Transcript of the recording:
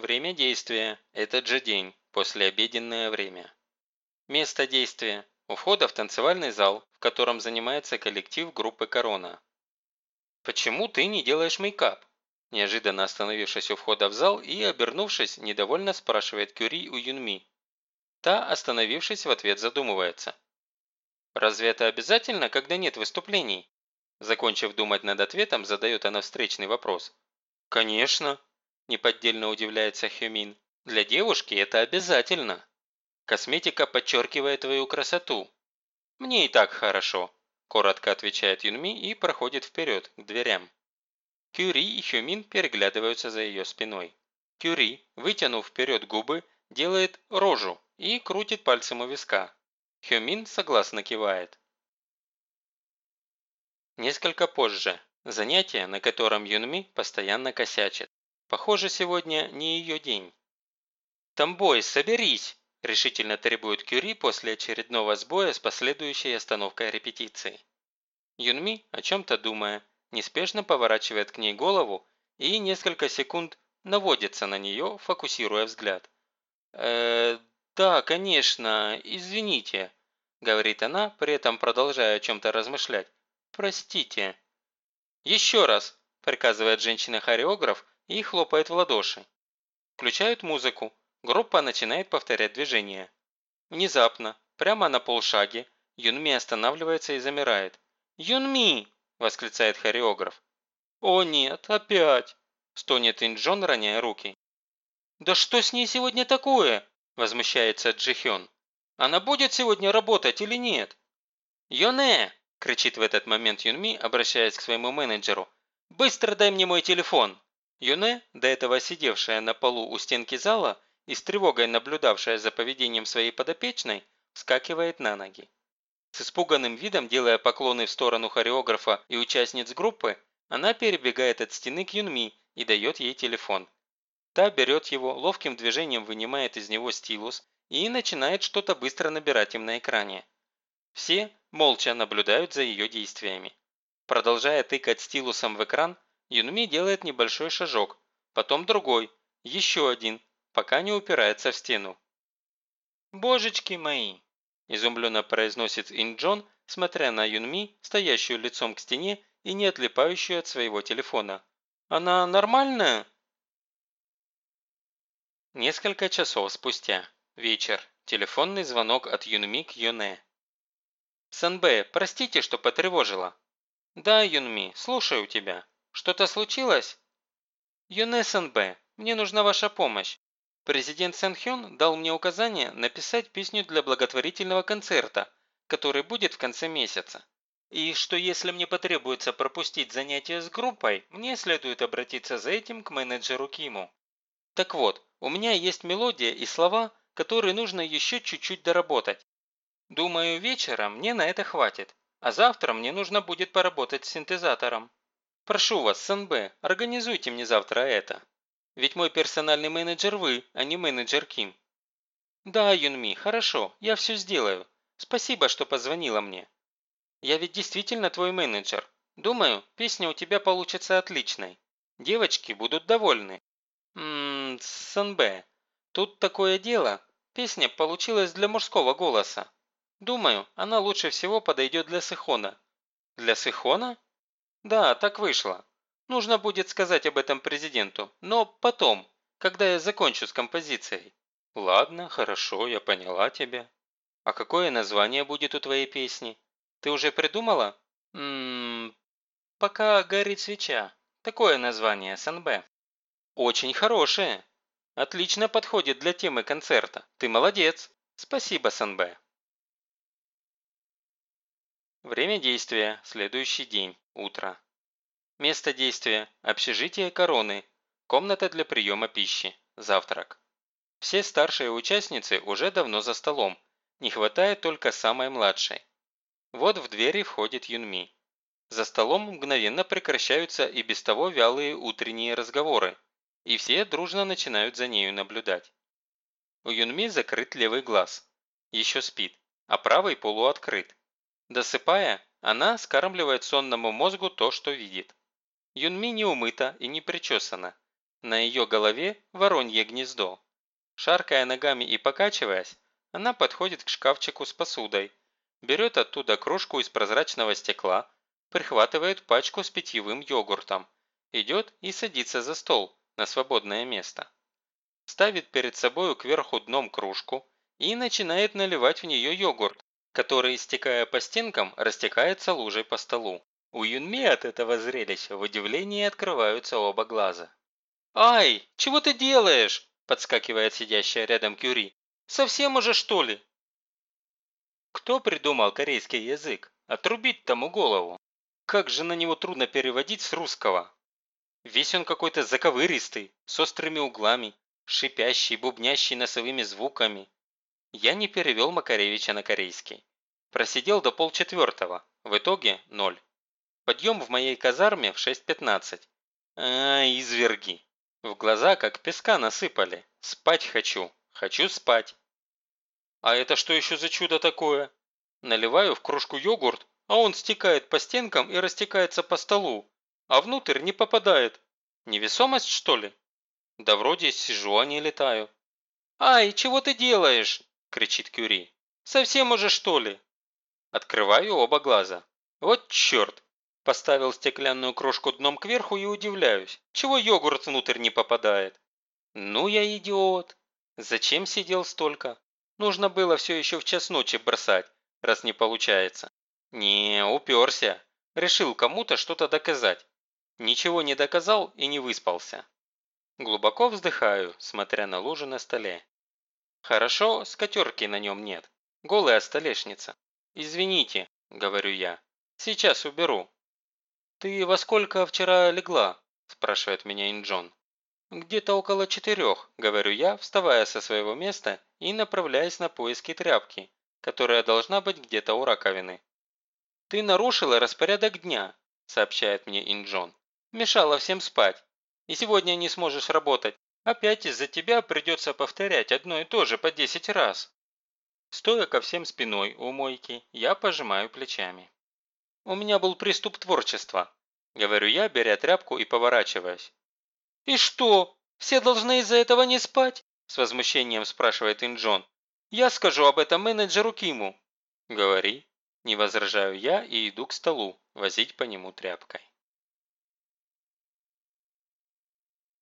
Время действия – этот же день, послеобеденное время. Место действия – у входа в танцевальный зал, в котором занимается коллектив группы «Корона». «Почему ты не делаешь мейкап?» Неожиданно остановившись у входа в зал и, обернувшись, недовольно спрашивает Кюри у Юнми. Та, остановившись, в ответ задумывается. «Разве это обязательно, когда нет выступлений?» Закончив думать над ответом, задает она встречный вопрос. «Конечно», – неподдельно удивляется Хюмин. «Для девушки это обязательно. Косметика подчеркивает твою красоту». «Мне и так хорошо», – коротко отвечает Юнми и проходит вперед, к дверям. Кюри и Хюмин переглядываются за ее спиной. Кюри, вытянув вперед губы, делает рожу и крутит пальцем у виска. Хюмин согласно кивает. Несколько позже. Занятие, на котором Юнми постоянно косячит. Похоже, сегодня не ее день. «Тамбой, соберись!» – решительно требует Кюри после очередного сбоя с последующей остановкой репетиции. Юнми, о чем-то думая, неспешно поворачивает к ней голову и несколько секунд наводится на нее, фокусируя взгляд. «Э, да, конечно, извините», – говорит она, при этом продолжая о чем-то размышлять. «Простите». «Еще раз», – приказывает женщина-хореограф и хлопает в ладоши. Включают музыку. Группа начинает повторять движение. Внезапно, прямо на полшаге, Юнми останавливается и замирает. «Юнми!» – восклицает хореограф. «О нет, опять!» – стонет Инджон, роняя руки. «Да что с ней сегодня такое?» – возмущается Джихён. «Она будет сегодня работать или нет?» «Йоне!» кричит в этот момент Юнми, обращаясь к своему менеджеру. «Быстро дай мне мой телефон!» Юне, до этого сидевшая на полу у стенки зала и с тревогой наблюдавшая за поведением своей подопечной, вскакивает на ноги. С испуганным видом, делая поклоны в сторону хореографа и участниц группы, она перебегает от стены к Юнми и дает ей телефон. Та берет его, ловким движением вынимает из него стилус и начинает что-то быстро набирать им на экране. Все молча наблюдают за ее действиями. Продолжая тыкать стилусом в экран, Юнми делает небольшой шажок, потом другой, еще один, пока не упирается в стену. «Божечки мои!» – изумленно произносит Инджон, смотря на Юнми, стоящую лицом к стене и не отлипающую от своего телефона. «Она нормальная?» Несколько часов спустя. Вечер. Телефонный звонок от Юнми к Юне. «Санбэ, простите, что потревожила». «Да, Юнми, слушаю тебя. Что-то случилось?» «Юне Санбэ, мне нужна ваша помощь. Президент Сэн Хён дал мне указание написать песню для благотворительного концерта, который будет в конце месяца. И что если мне потребуется пропустить занятия с группой, мне следует обратиться за этим к менеджеру Киму. Так вот, у меня есть мелодия и слова, которые нужно еще чуть-чуть доработать. Думаю, вечером мне на это хватит, а завтра мне нужно будет поработать с синтезатором. Прошу вас, СНБ, организуйте мне завтра это. Ведь мой персональный менеджер вы, а не менеджер Ким. Да, Юнми, хорошо, я все сделаю. Спасибо, что позвонила мне. Я ведь действительно твой менеджер. Думаю, песня у тебя получится отличной. Девочки будут довольны. Ммм, СНБ, тут такое дело. Песня получилась для мужского голоса. Думаю, она лучше всего подойдет для Сихона. Для Сихона? Да, так вышло. Нужно будет сказать об этом президенту, но потом, когда я закончу с композицией. Ладно, хорошо, я поняла тебя. А какое название будет у твоей песни? Ты уже придумала? Ммм, пока горит свеча. Такое название, СНБ. Очень хорошее. Отлично подходит для темы концерта. Ты молодец. Спасибо, СНБ. Время действия – следующий день, утро. Место действия – общежитие короны, комната для приема пищи, завтрак. Все старшие участницы уже давно за столом, не хватает только самой младшей. Вот в двери входит Юнми. За столом мгновенно прекращаются и без того вялые утренние разговоры, и все дружно начинают за нею наблюдать. У Юнми закрыт левый глаз, еще спит, а правый полуоткрыт. Досыпая, она скармливает сонному мозгу то, что видит. Юнми не умыта и не причесана. На ее голове воронье гнездо. Шаркая ногами и покачиваясь, она подходит к шкафчику с посудой, берет оттуда кружку из прозрачного стекла, прихватывает пачку с питьевым йогуртом, идет и садится за стол на свободное место. Ставит перед собою кверху дном кружку и начинает наливать в нее йогурт, который, стекая по стенкам, растекается лужей по столу. У Юнми от этого зрелища в удивлении открываются оба глаза. «Ай, чего ты делаешь?» – подскакивает сидящая рядом Кюри. «Совсем уже что ли?» Кто придумал корейский язык? Отрубить тому голову. Как же на него трудно переводить с русского. Весь он какой-то заковыристый, с острыми углами, шипящий, бубнящий носовыми звуками. Я не перевел Макаревича на корейский. Просидел до полчетвертого, в итоге ноль. Подъем в моей казарме в 6.15. А, изверги. В глаза как песка насыпали. Спать хочу. Хочу спать. А это что еще за чудо такое? Наливаю в кружку йогурт, а он стекает по стенкам и растекается по столу. А внутрь не попадает. Невесомость, что ли? Да вроде сижу, а не летаю. «Ай, чего ты делаешь?» – кричит Кюри. «Совсем уже что ли?» Открываю оба глаза. Вот черт! Поставил стеклянную крошку дном кверху и удивляюсь, чего йогурт внутрь не попадает. Ну я идиот. Зачем сидел столько? Нужно было все еще в час ночи бросать, раз не получается. Не, уперся. Решил кому-то что-то доказать. Ничего не доказал и не выспался. Глубоко вздыхаю, смотря на лужу на столе. Хорошо, скатерки на нем нет. Голая столешница. «Извините», – говорю я. «Сейчас уберу». «Ты во сколько вчера легла?» – спрашивает меня Инджон. «Где-то около четырех», – говорю я, вставая со своего места и направляясь на поиски тряпки, которая должна быть где-то у раковины. «Ты нарушила распорядок дня», – сообщает мне Инджон. «Мешала всем спать. И сегодня не сможешь работать. Опять из-за тебя придется повторять одно и то же по десять раз». Стоя ко всем спиной у мойки, я пожимаю плечами. «У меня был приступ творчества», – говорю я, беря тряпку и поворачиваясь. «И что, все должны из-за этого не спать?» – с возмущением спрашивает Инджон. «Я скажу об этом менеджеру Киму». «Говори», – не возражаю я и иду к столу, возить по нему тряпкой.